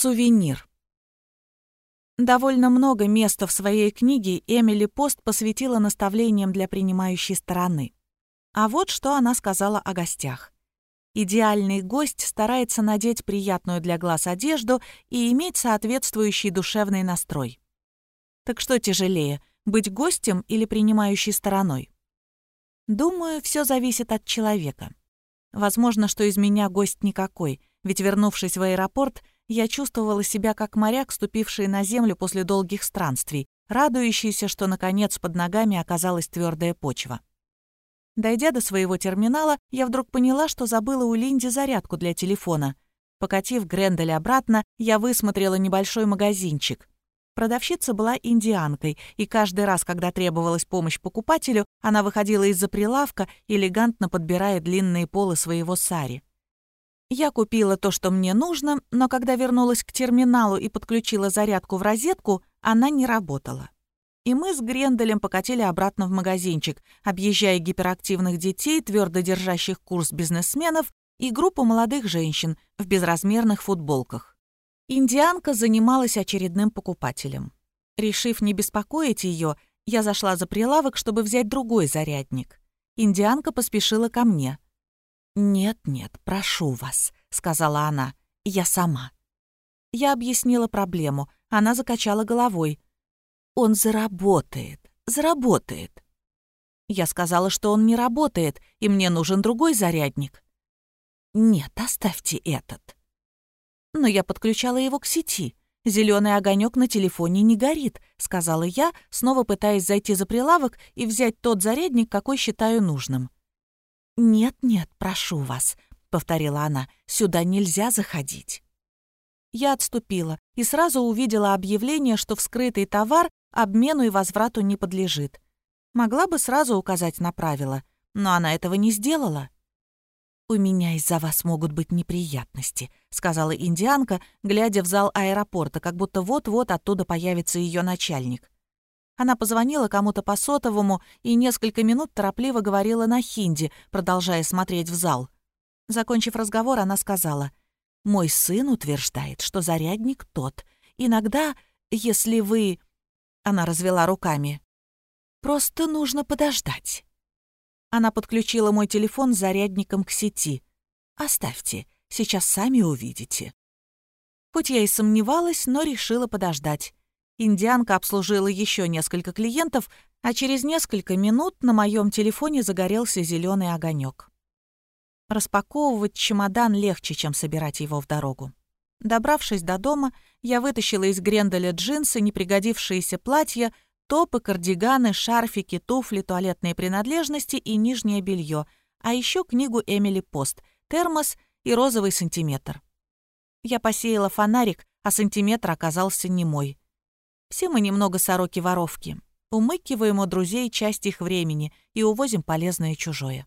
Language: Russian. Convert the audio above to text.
Сувенир. Довольно много места в своей книге Эмили Пост посвятила наставлениям для принимающей стороны. А вот что она сказала о гостях. Идеальный гость старается надеть приятную для глаз одежду и иметь соответствующий душевный настрой. Так что тяжелее, быть гостем или принимающей стороной? Думаю, все зависит от человека. Возможно, что из меня гость никакой, ведь, вернувшись в аэропорт, я чувствовала себя как моряк, ступивший на землю после долгих странствий, радующийся, что, наконец, под ногами оказалась твердая почва. Дойдя до своего терминала, я вдруг поняла, что забыла у Линди зарядку для телефона. Покатив Грендель обратно, я высмотрела небольшой магазинчик. Продавщица была индианкой, и каждый раз, когда требовалась помощь покупателю, она выходила из-за прилавка, элегантно подбирая длинные полы своего сари. Я купила то, что мне нужно, но когда вернулась к терминалу и подключила зарядку в розетку, она не работала. И мы с Гренделем покатили обратно в магазинчик, объезжая гиперактивных детей, твердо держащих курс бизнесменов, и группу молодых женщин в безразмерных футболках. Индианка занималась очередным покупателем. Решив не беспокоить ее, я зашла за прилавок, чтобы взять другой зарядник. Индианка поспешила ко мне — «Нет-нет, прошу вас», — сказала она, — «я сама». Я объяснила проблему, она закачала головой. «Он заработает, заработает». Я сказала, что он не работает, и мне нужен другой зарядник. «Нет, оставьте этот». Но я подключала его к сети. Зеленый огонек на телефоне не горит», — сказала я, снова пытаясь зайти за прилавок и взять тот зарядник, какой считаю нужным. «Нет-нет, прошу вас», — повторила она, — «сюда нельзя заходить». Я отступила и сразу увидела объявление, что вскрытый товар обмену и возврату не подлежит. Могла бы сразу указать на правила, но она этого не сделала. «У меня из-за вас могут быть неприятности», — сказала индианка, глядя в зал аэропорта, как будто вот-вот оттуда появится ее начальник. Она позвонила кому-то по сотовому и несколько минут торопливо говорила на хинди, продолжая смотреть в зал. Закончив разговор, она сказала, «Мой сын утверждает, что зарядник тот. Иногда, если вы...» Она развела руками. «Просто нужно подождать». Она подключила мой телефон с зарядником к сети. «Оставьте, сейчас сами увидите». Хоть я и сомневалась, но решила подождать. Индианка обслужила еще несколько клиентов, а через несколько минут на моем телефоне загорелся зеленый огонек. Распаковывать чемодан легче, чем собирать его в дорогу. Добравшись до дома, я вытащила из Гренделя джинсы, непригодившиеся платья, топы, кардиганы, шарфики, туфли, туалетные принадлежности и нижнее белье, а еще книгу Эмили Пост, термос и розовый сантиметр. Я посеяла фонарик, а сантиметр оказался не мой. Все мы немного сороки-воровки. Умыкиваем у друзей часть их времени и увозим полезное чужое.